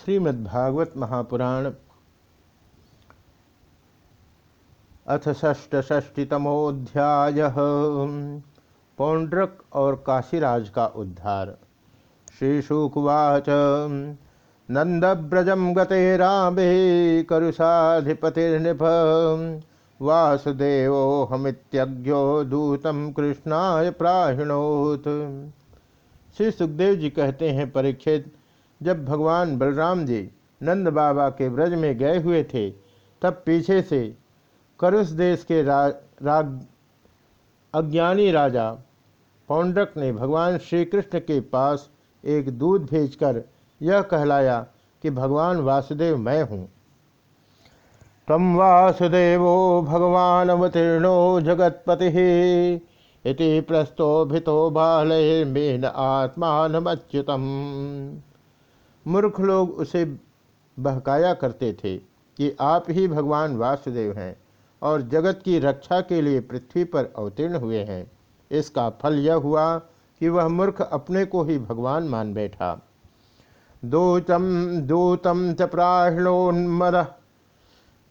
श्रीमद्भागवत महापुराण अथ षष्टष्टितमोध्याय पौंड्रक और काशीराज का उद्धार। श्रीशुकुवाच नंदव्रजम गते रामे करुषाधिपतिर्नृप वासुदेवो हमित्यज्ञो दूतम कृष्णाय प्राहिणोत। श्री सुखदेव जी कहते हैं, परीक्षित जब भगवान बलराम जी नंद बाबा के व्रज में गए हुए थे तब पीछे से करुष देश के रा, राग अज्ञानी राजा पौंडक ने भगवान श्री कृष्ण के पास एक दूध भेजकर यह कहलाया कि भगवान वासुदेव मैं हूँ। तम वासुदेवो भगवान अवतीर्णो जगतपति। इति प्रस्तोभितो बालयर्मेन आत्मानमच्युतम। मूर्ख लोग उसे बहकाया करते थे कि आप ही भगवान वासुदेव हैं और जगत की रक्षा के लिए पृथ्वी पर अवतीर्ण हुए हैं। इसका फल यह हुआ कि वह मूर्ख अपने को ही भगवान मान बैठा। दूतम दूतम च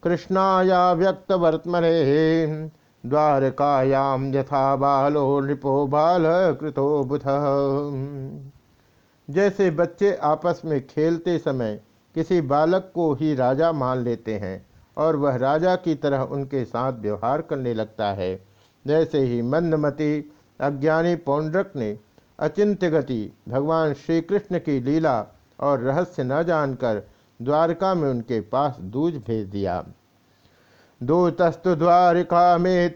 कृष्णाया व्यक्त वर्तमने। द्वारकायाम यथा बालो नृपो बाल कृतो बुध। जैसे बच्चे आपस में खेलते समय किसी बालक को ही राजा मान लेते हैं और वह राजा की तरह उनके साथ व्यवहार करने लगता है। जैसे ही मंदमती अज्ञानी पौंड्रक ने अचिंत्य गति भगवान श्री कृष्ण की लीला और रहस्य न जानकर द्वारका में उनके पास दूज भेज दिया। दूतस्तु द्वारिका में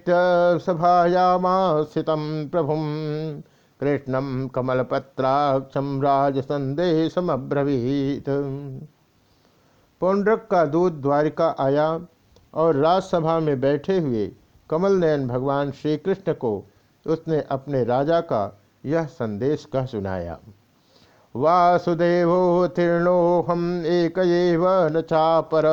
सभायामा स्थित प्रभु कृष्णम कमलपत्राक्षम राज संदेशमब्रवीत पौंड्रक का दूध द्वारिका आया और राजसभा में बैठे हुए कमल नयन भगवान श्री कृष्ण को उसने अपने राजा का यह संदेश कह सुनाया वासुदेवोत्तीर्णो हम एक न चापर।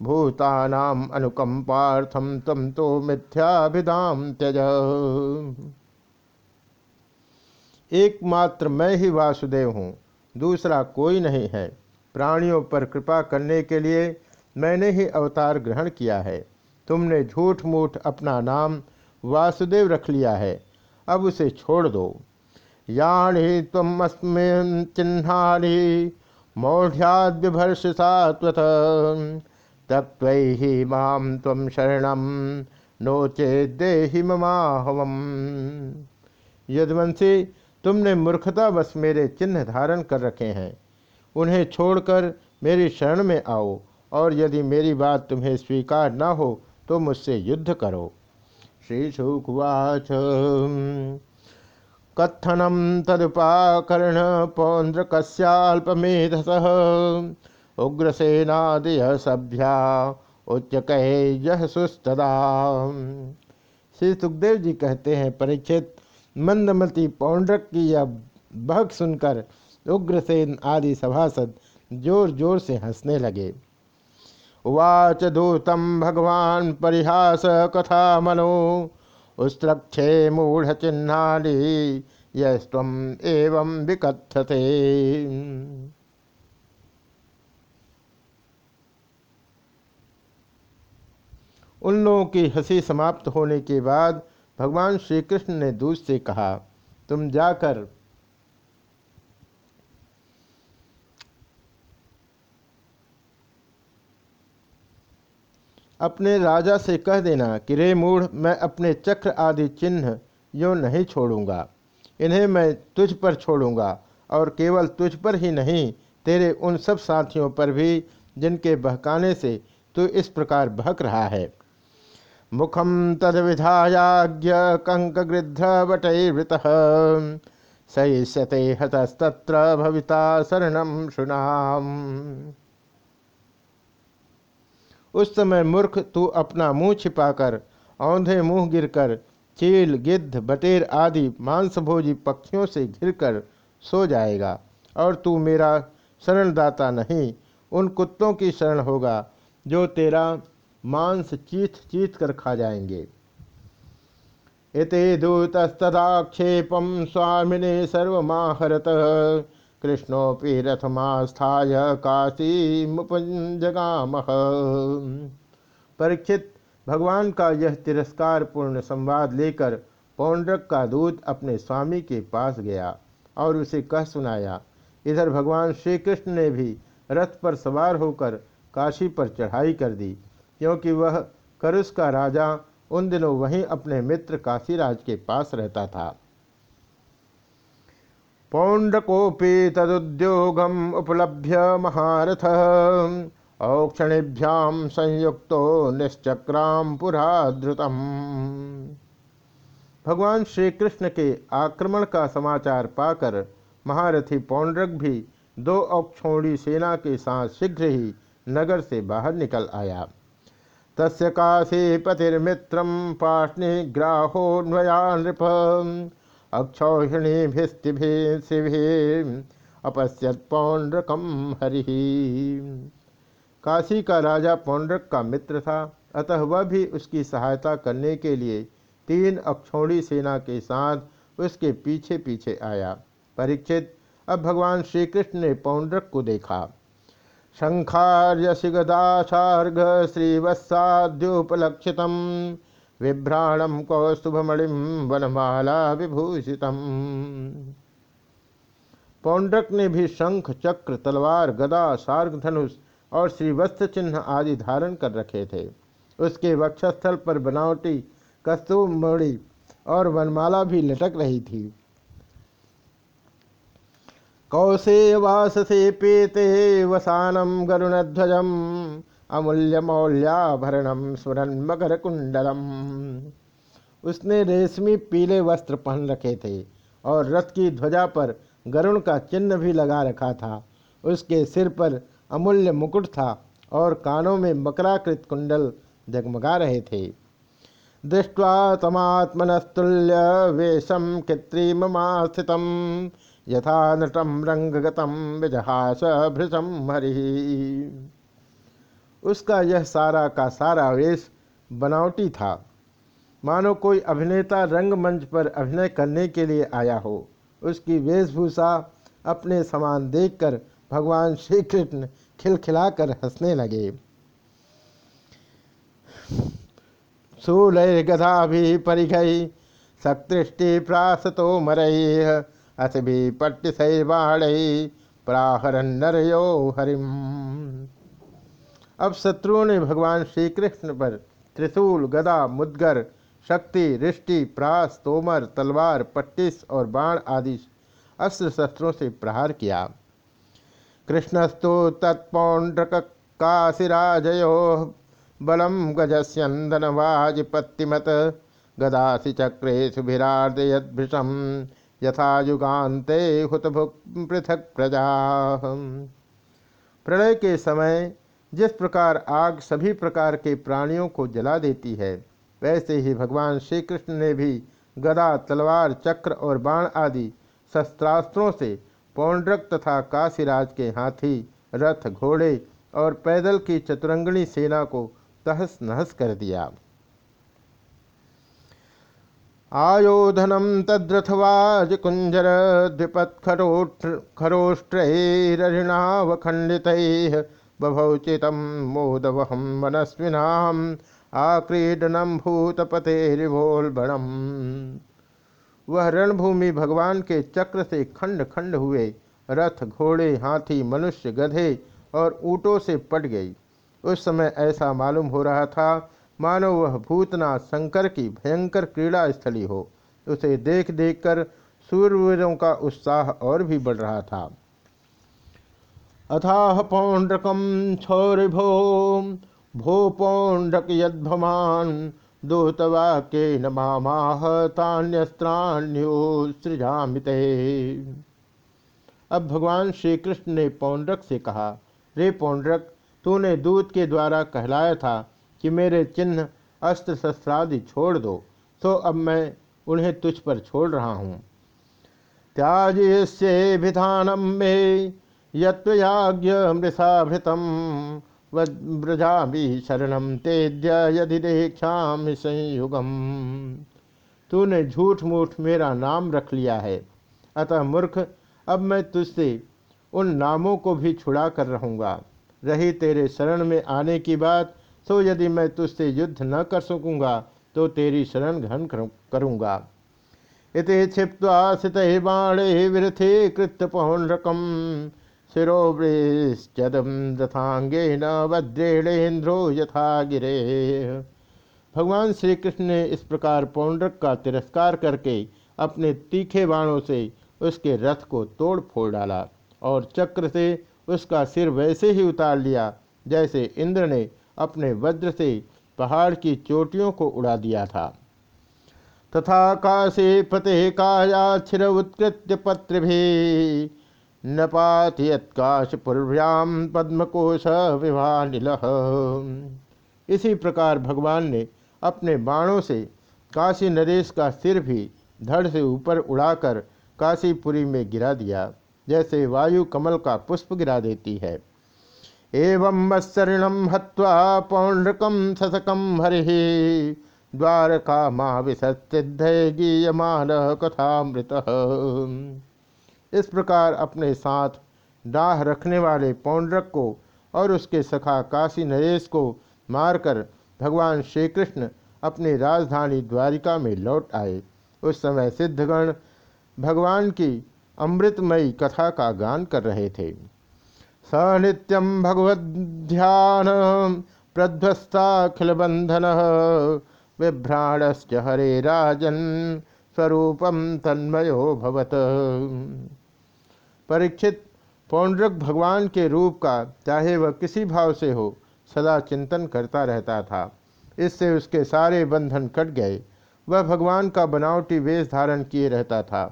भूतानाम अनुकंपार्थम तम तो मिथ्याभिधाम त्यज। एकमात्र मैं ही वासुदेव हूँ, दूसरा कोई नहीं है। प्राणियों पर कृपा करने के लिए मैंने ही अवतार ग्रहण किया है। तुमने झूठ मूठ अपना नाम वासुदेव रख लिया है, अब उसे छोड़ दो। याणी तम अस्मिन चिन्हानी मौढ़्याद्यभर्ष सात्वत तत्व ही माम तम शरणम नोचे देहि ममाहवम। यदवंशी तुमने मूर्खतावश मेरे चिन्ह धारण कर रखे हैं। उन्हें छोड़कर मेरी शरण में आओ, और यदि मेरी बात तुम्हें स्वीकार न हो तो मुझसे युद्ध करो। श्री शुकुवाच कत्थनम तदुपाकर्ण पौंद्रकस्याल्पमेधस उग्रसेनादय सभ्या उच्च कहे यह सुस्तदा। श्री सुखदेव जी कहते हैं परीक्षित मंदमती पौंड्रक की यह बहक सुनकर उग्रसेन आदि सभासद ज़ोर ज़ोर से हंसने लगे। उवाच दूतम भगवान परिहास कथा मनो, उस्त्रक्षे मूढ़ चिन्हानी यम एवं विकथते। उन लोगों की हँसी समाप्त होने के बाद भगवान श्री कृष्ण ने दूत से कहा, तुम जाकर अपने राजा से कह देना कि, रे मूढ़, मैं अपने चक्र आदि चिन्ह यो नहीं छोड़ूँगा। इन्हें मैं तुझ पर छोड़ूँगा और केवल तुझ पर ही नहीं, तेरे उन सब साथियों पर भी जिनके बहकाने से तू इस प्रकार बहक रहा है। मुखम तद विधायाज्ञ कंकगृध्रवटैवृत सहिष्यते हतस्तत्र भविता शरणम सुनाम उस समय मूर्ख तू अपना मुँह छिपाकर, औंधे मुँह गिरकर, चील, गिद्ध बटेर आदि मांसभोजी पक्षियों से घिरकर सो जाएगा, और तू मेरा शरणदाता नहीं, उन कुत्तों की शरण होगा, जो तेरा मांस चीथ चीथ कर खा जाएँगे। इति दूतस्तदाक्षेपम स्वामिने सर्वमाहरत। कृष्णोपि रथमास्थाय काशी मुपजगाम परीक्षित, भगवान का यह तिरस्कार पूर्ण संवाद लेकर पौंड्रक का दूत अपने स्वामी के पास गया और उसे कह सुनाया, इधर भगवान श्री कृष्ण ने भी रथ पर सवार होकर काशी पर चढ़ाई कर दी। क्योंकि वह करुष का राजा उन दिनों वहीं अपने मित्र काशीराज के पास रहता था। पौंडकोपी तदुद्योगम उपलभ्य महारथ औक्षणिभ्याम संयुक्तो निश्चक्राम पुरा भगवान श्री कृष्ण के आक्रमण का समाचार पाकर महारथी पौंड्रक भी दो औक्षोणी सेना के साथ शीघ्र ही नगर से बाहर निकल आया। तस्य काशी पतिर्मित्र पाष्णिग्राहो नया नृप। अपश्यत हरि। काशी का राजा पौंड्रक का मित्र था, अतः वह भी उसकी सहायता करने के लिए तीन अक्षौणी सेना के साथ उसके पीछे पीछे आया। परीक्षित, अब भगवान श्री कृष्ण ने पौंड्रक को देखा। शंखार्यशिगदाशार्घ श्रीवत्साद्योपलक्षित विभ्राणम कौस्तुभमणिम वनमाला विभूषित पौंड्रक ने भी शंख, चक्र, तलवार, गदा सार्ग धनुष और श्रीवस्त्र चिन्ह आदि धारण कर रखे थे। उसके वक्षस्थल पर बनावटी कस्तुमणि और वनमाला भी लटक रही थी। कौसे वास से पीते वसानम गरुणध्वजम अमूल्य मौल्याभरणम स्मरण मकर कुंडलम उसने रेशमी पीले वस्त्र पहन रखे थे और रथ की ध्वजा पर गरुण का चिन्ह भी लगा रखा था। उसके सिर पर अमूल्य मुकुट था और कानों में मकराकृत कुंडल जगमगा रहे थे। दृष्ट्वा तमात्मनस्तुल्य वेशम कृत्रिमस्थित यथा नटम रंगगतम विजहास भृशम हरि। उसका यह सारा का सारा वेश बनावटी था। मानो कोई अभिनेता रंगमंच पर अभिनय करने के लिए आया हो, उसकी वेशभूषा अपने समान देखकर भगवान श्री कृष्ण खिलखिलाकर हंसने लगे। सूलय गधा भी परिघई सकृष्टि प्रासतो मरई अस भी पट्ट सैवाण प्राहरन नरयो हरिम। अब शत्रुओं ने भगवान श्री कृष्ण पर त्रिशूल, गदा, मुद्गर, शक्ति, रिष्टि, प्रास, तोमर, तलवार, पट्टिस और बाण आदि अस्त्र शस्त्रों से प्रहार किया। कृष्णस्तु तत्पौंड्रक काशिराजयो बलम गजस्यंदनवाजिपत्तिमत गदासी चक्रे यथा हुतभुक पृथक प्रजा। प्रलय के समय जिस प्रकार आग सभी प्रकार के प्राणियों को जला देती है, वैसे ही भगवान श्री कृष्ण ने भी गदा, तलवार, चक्र और बाण आदि शस्त्रास्त्रों से पौंड्रक तथा काशीराज के हाथी, रथ, घोड़े और पैदल की चतुरंगणी सेना को तहस नहस कर दिया। आयोधनम तद्रथवाज कुंजर द्विपत खरोष्ट्रैरिणावखंडित बभौचित मोदवहम मनस्विनाम आक्रीडनम भूतपते रिभोलबणम वह रणभूमि भगवान के चक्र से खंड खंड हुए, रथ, घोड़े, हाथी, मनुष्य, गधे और ऊँटों से पट गई। उस समय ऐसा मालूम हो रहा था मानो वह भूतनाथ शंकर की भयंकर क्रीड़ा स्थली हो। उसे देख देख कर सूर्यवीरों का उत्साह और भी बढ़ रहा था। अथाह पौंड्रकम भो भो पौंड्रक यद्भमान दूतवाक्य न मामाह अब भगवान श्री कृष्ण ने पौंड्रक से कहा, रे पौंड्रक तूने दूत के द्वारा कहलाया था कि मेरे चिन्ह अस्त्र शस्त्रादि छोड़ दो तो अब मैं उन्हें तुझ पर छोड़ रहा हूँ। त्याज से विधानम में यज्ञ मृषाभृतम व्रजामी शरणम तेज्य यदि संयुगम। तूने झूठ मूठ मेरा नाम रख लिया है। अतः मूर्ख, अब मैं तुझसे उन नामों को भी छुड़ा कर रहूँगा। रही तेरे शरण में आने की बात सो यदि मैं तुझसे युद्ध न कर सकूँगा तो तेरी शरण ग्रहण करूँगा। इति क्षिप्वा बाणे विरथे कृत पौनरकम शिरोवृश्चदम दथांगे न वज्रेणेन्द्रो यथा गिरे। भगवान श्री कृष्ण ने इस प्रकार पौंड्रक का तिरस्कार करके अपने तीखे बाणों से उसके रथ को तोड़ फोड़ डाला और चक्र से उसका सिर वैसे ही उतार लिया जैसे इंद्र ने अपने वज्र से पहाड़ की चोटियों को उड़ा दिया था। तथा काशे पते कायाक्षर उत्कृत्य पत्र भी नपात पूर्व्याम पद्मकोश विवानिल इसी प्रकार भगवान ने अपने बाणों से काशी नरेश का सिर भी धड़ से ऊपर उड़ाकर काशीपुरी में गिरा दिया, जैसे वायु कमल का पुष्प गिरा देती है। एवं मत्सरिणम हत्वा पौंड्रकम ससकम हरि। द्वारका माँ गीयमान कथामृत इस प्रकार अपने साथ डाह रखने वाले पौंड्रक को और उसके सखा काशी नरेश को मारकर भगवान श्री कृष्ण अपनी राजधानी द्वारिका में लौट आए। उस समय सिद्धगण भगवान की अमृतमयी कथा का गान कर रहे थे। स नित्यम भगवद्ध्यान प्रध्वस्ताखिल हरे राजन स्वरूपम तन्मयो भवत। परीक्षित पौंड्रक भगवान के रूप का, चाहे वह किसी भाव से हो, सदा चिंतन करता रहता था। इससे उसके सारे बंधन कट गए। वह भगवान का बनावटी वेश धारण किए रहता था।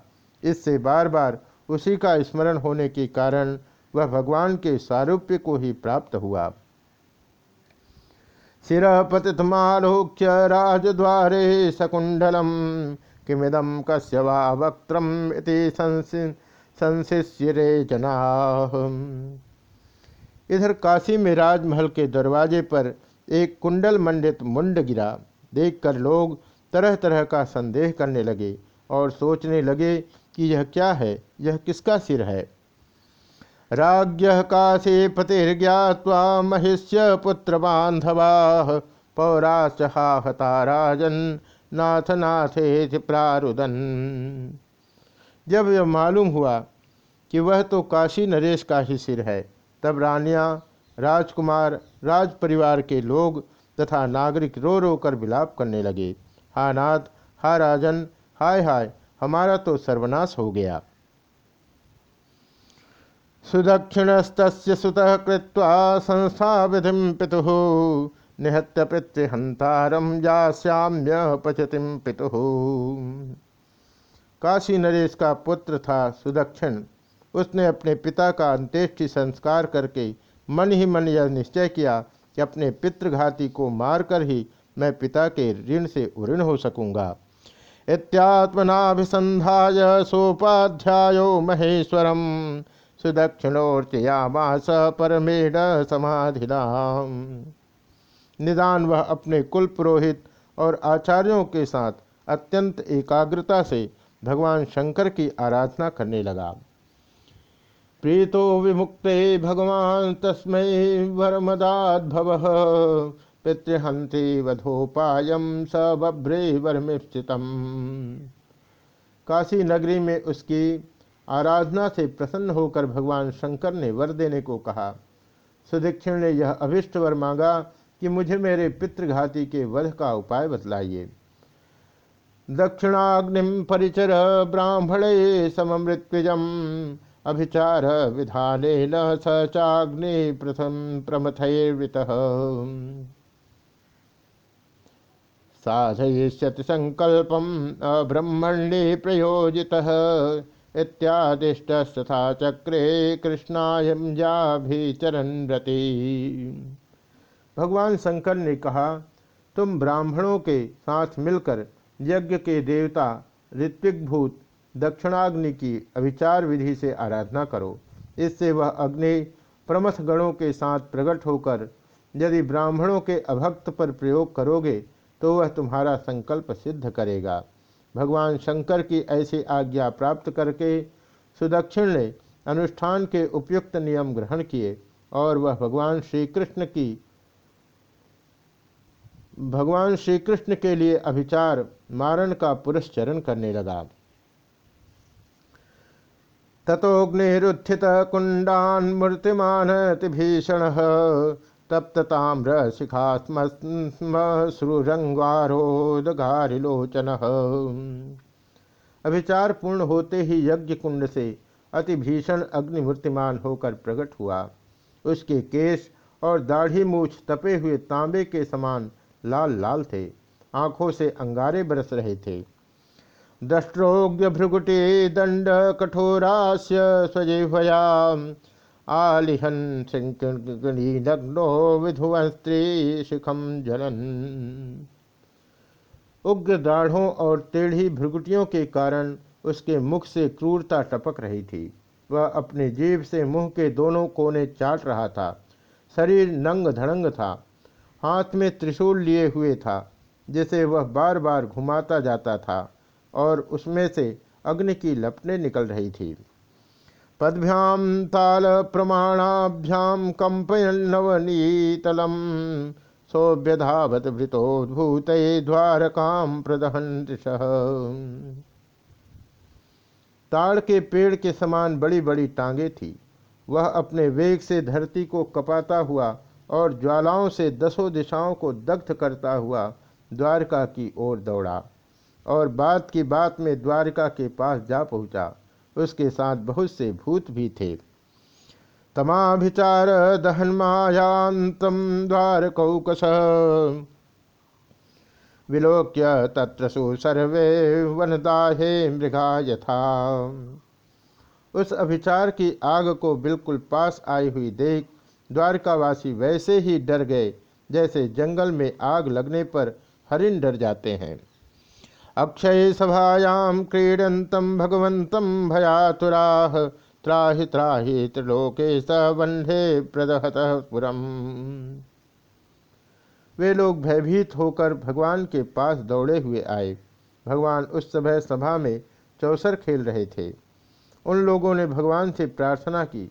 इससे बार बार उसी का स्मरण होने के कारण वह भगवान के सारूप्य को ही प्राप्त हुआ। शिर पतितमालोक्य राजद्वारे शकुंडलम किमिदम कस्य वा संशिष्य जना। इधर काशी में राजमहल के दरवाजे पर एक कुंडल मंडित मुंड गिरा। देखकर लोग तरह तरह का संदेह करने लगे और सोचने लगे कि यह क्या है? यह किसका सिर है? राज्य काशी पतिर्ज्ञावा महिष्य पुत्र बांधवा पौराचहाहता राजन नाथ नाथे प्रारुदन। जब यह मालूम हुआ कि वह तो काशी नरेश का ही सिर है, तब रानियाँ, राजकुमार राज परिवार के लोग तथा नागरिक रो रो कर विलाप करने लगे, हा नाथ, हा राजन, हाय हाय, हमारा तो सर्वनाश हो गया। सुदक्षिणस्त सुत कृत्वा संस्था विधि पितु। निहत्य पितृहंतारम जास्याम्य पचतिम पितु। काशी नरेश का पुत्र था सुदक्षिण। उसने अपने पिता का अंत्येष्टि संस्कार करके मन ही मन यह निश्चय किया कि अपने पितृघाती को मारकर ही मैं पिता के ऋण से उऋण हो सकूँगा। इत्यात्मनाभिसंध्याय सोपाध्यायो महेश्वरम। सुदक्षिणोर्चयामास परमेण समाधिलाम निदान वह अपने कुल पुरोहित और आचार्यों के साथ अत्यंत एकाग्रता से भगवान शंकर की आराधना करने लगा। प्रीतो विमुक्ते भगवान तस्मै वरमदाद्भव। पितृहंति वधोपायम स बभ्रे काशी नगरी में उसकी आराधना से प्रसन्न होकर भगवान शंकर ने वर देने को कहा। सुदीक्षिण ने यह अभिष्ट वर मांगा कि मुझे मेरे पितृघाती के वध का उपाय बतलाइए। दक्षिणाग्नि परिचर ब्राह्मणे सममृत्युजम अभिचार विधान सचाग्नि प्रथम प्रमथयवृत साधयिष्यति संकल्पम अब्रह्मण्ये प्रयोजितः। इत्यादिष्टस्तथा चक्रे जाभिचरण रति। भगवान शंकर ने कहा, तुम ब्राह्मणों के साथ मिलकर यज्ञ के देवता ऋत्विकभूत दक्षिणाग्नि की अभिचार विधि से आराधना करो। इससे वह अग्नि प्रमथ गणों के साथ प्रकट होकर यदि ब्राह्मणों के अभक्त पर प्रयोग करोगे तो वह तुम्हारा संकल्प सिद्ध करेगा। भगवान शंकर की ऐसी आज्ञा प्राप्त करके सुदक्षिण ने अनुष्ठान के उपयुक्त नियम ग्रहण किए और वह भगवान श्री कृष्ण की, भगवान श्री कृष्ण के लिए अभिचार मारण का पुरस्चरण करने लगा। तथोग्निरुत्थित कुंडान मूर्तिमान भीषण तप्त ताम्र शिखास्मश्रुरंगारोदगारिलोचन अभिचार पूर्ण होते ही यज्ञ कुंड से अति भीषण अग्निमूर्तिमान होकर प्रकट हुआ। उसके केश और दाढ़ी मूछ तपे हुए तांबे के समान लाल लाल थे। आँखों से अंगारे बरस रहे थे। दष्ट्रोग्य भ्रुगुटे दंड कठोरास्य स्वजिह्वया आलिहन नग्नो विधुवन स्त्री शिखम जनन। उग्र दाढ़ों और टेढ़ी भ्रुगुटियों के कारण उसके मुख से क्रूरता टपक रही थी। वह अपने जीव से मुँह के दोनों कोने चाट रहा था। शरीर नंग धड़ंग था। हाथ में त्रिशूल लिए हुए था, जिसे वह बार बार घुमाता जाता था और उसमें से अग्नि की लपटें निकल रही थी। पदभ्याम ताल प्रमाणाभ्याम कंपयन नवनीतलम सौभ्यधावत भृतोद्भूत द्वारकाम प्रदहन ताड़ के पेड़ के समान बड़ी बड़ी टांगे थी। वह अपने वेग से धरती को कपाता हुआ और ज्वालाओं से दसों दिशाओं को दग्ध करता हुआ द्वारका की ओर दौड़ा और बात की बात में द्वारका के पास जा पहुँचा। उसके साथ बहुत से भूत भी थे। तमाभिचार दहन मायांतम द्वारकौकस विलोक्य तत्रसु सर्वे वनदाहे मृगा यथा उस अभिचार की आग को बिल्कुल पास आई हुई देख द्वारकावासी वैसे ही डर गए, जैसे जंगल में आग लगने पर हरिण डर जाते हैं। अक्षय सभायां क्रीडतम भगवंतम भयातुरा, त्राहि त्राहि त्रिलोके स प्रदहत पुरम। वे लोग भयभीत होकर भगवान के पास दौड़े हुए आए। भगवान उस समय सभा में चौसर खेल रहे थे। उन लोगों ने भगवान से प्रार्थना की।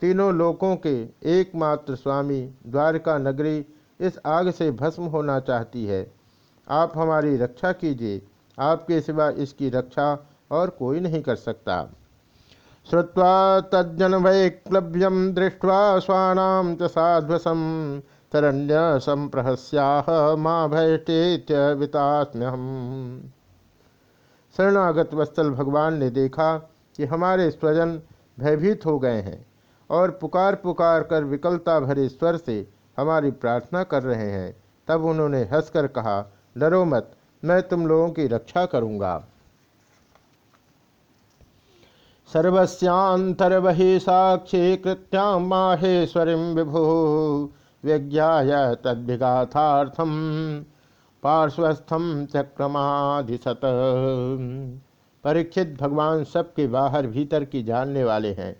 तीनों लोकों के एकमात्र स्वामी द्वारका नगरी इस आग से भस्म होना चाहती है। आप हमारी रक्षा कीजिए। आपके सिवा इसकी रक्षा और कोई नहीं कर सकता। श्रुवा तज्जन वैक्लव्यम दृष्ट्वा स्वाणाम च साध्वसम तरण्य संप्रहस्याह माँ भयटेत्यवितास्म्यहम शरणागत वत्सल भगवान ने देखा कि हमारे स्वजन भयभीत हो गए हैं और पुकार पुकार कर विकलता भरे स्वर से हमारी प्रार्थना कर रहे हैं। तब उन्होंने हंसकर कहा, डरो मत मैं तुम लोगों की रक्षा करूँगा। सर्वस्यांतर्वहि साक्षी कृत्यां माहेश्वरी विभु विज्ञा तद्विगाथार्थम पार्श्वस्थम चक्रमाधिशत परीक्षित भगवान सबके बाहर भीतर की जानने वाले हैं।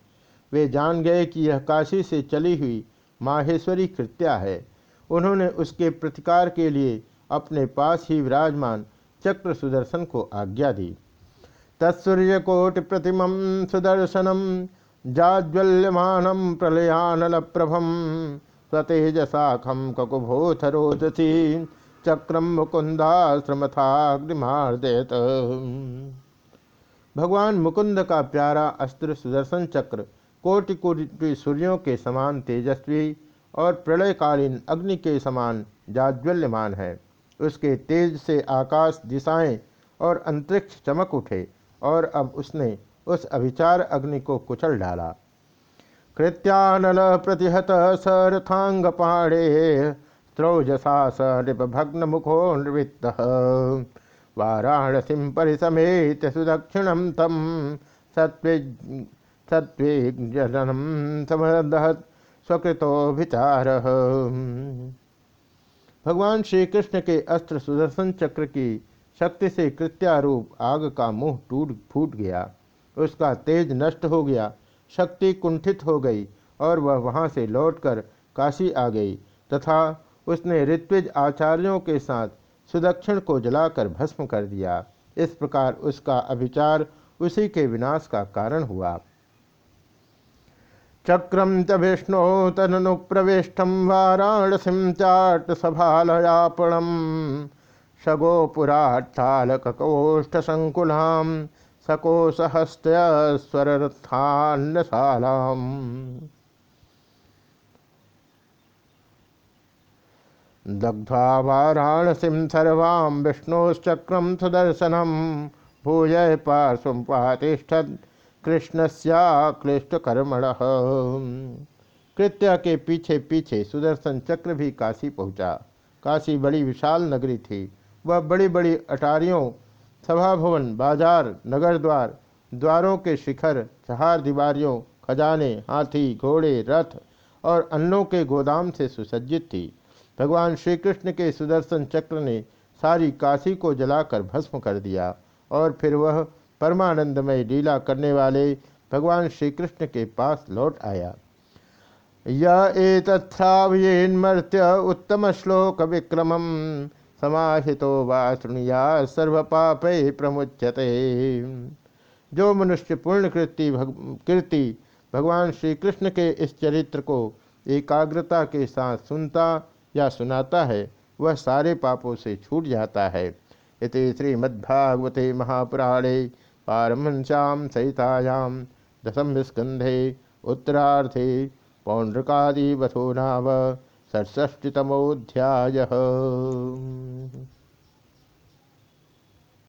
वे जान गए कि यह काशी से चली हुई माहेश्वरी कृत्या है। उन्होंने उसके प्रतिकार के लिए अपने पास ही विराजमान चक्र सुदर्शन को आज्ञा दी। तत्सूर्यकोटि प्रतिम सुदर्शनम जाज्वल्यमानम प्रलयानल प्रभम स्वतेजशाखम ककुभोथरोदसी चक्रम मुकुंदाश्रमथाग्निमार्दयत भगवान मुकुंद का प्यारा अस्त्र सुदर्शन चक्र कोटि कोटि सूर्यों के समान तेजस्वी और प्रलयकालीन अग्नि के समान जाज्वल्यमान है। उसके तेज से आकाश दिशाएँ और अंतरिक्ष चमक उठे और अब उसने उस अभिचार अग्नि को कुचल डाला। कृत्यानल प्रतिहत सरथांग पाणे स्त्रौजसा स भग्न मुखो नृवृत्त। वाराणसी परिसमेत सुदक्षिणम तम सत्वे सत्वेजनम स्वकृतो विचार भगवान श्री कृष्ण के अस्त्र सुदर्शन चक्र की शक्ति से कृत्यारूप आग का मुँह टूट फूट गया। उसका तेज नष्ट हो गया, शक्ति कुंठित हो गई और वह वहाँ से लौटकर काशी आ गई तथा उसने ऋत्विज आचार्यों के साथ सुदक्षिण को जलाकर भस्म कर दिया। इस प्रकार उसका अभिचार उसी के विनाश का कारण हुआ। चक्रम च विष्णु तनु प्रविष्टम वाराणसीम चाट सभालयापणम सगोपुराट्टालकोष्ठ संकुलाम सकोसहस्त्रस्वरथान्नशालाम दग्ध्वा वाराणसीं सर्वां विष्णोश्चक्रं सुदर्शनं। भूय पार्श्वं कृष्णस्याक्लिष्टकर्मणः कृत्या के पीछे पीछे सुदर्शन चक्र भी काशी पहुँचा। काशी बड़ी विशाल नगरी थी। वह बड़ी बड़ी अटारियों सभा भवन बाज़ार, नगर द्वार, द्वारों के शिखर, चहार दीवारियों, खजाने, हाथी, घोड़े, रथ और अन्नों के गोदाम से सुसज्जित थी। भगवान श्री कृष्ण के सुदर्शन चक्र ने सारी काशी को जलाकर भस्म कर दिया और फिर वह परमानंदमय लीला करने वाले भगवान श्री कृष्ण के पास लौट आया। यथ्राव्येन्मर्त्य उत्तम श्लोक विक्रम समाहितो वा शुणिया सर्व पाप प्रमुच्यते। जो मनुष्य पूर्ण कृति भग, कीर्ति भगवान श्री कृष्ण के इस चरित्र को एकाग्रता के साथ सुनता या सुनाता है वह सारे पापों से छूट जाता है। इति श्रीमद्भागवते महापुराणे पारमश्याम सहितायाम दशम स्कंधे उत्तरार्धे पौंड्रकादिवथो नाम षट्ष्टितमोध्याय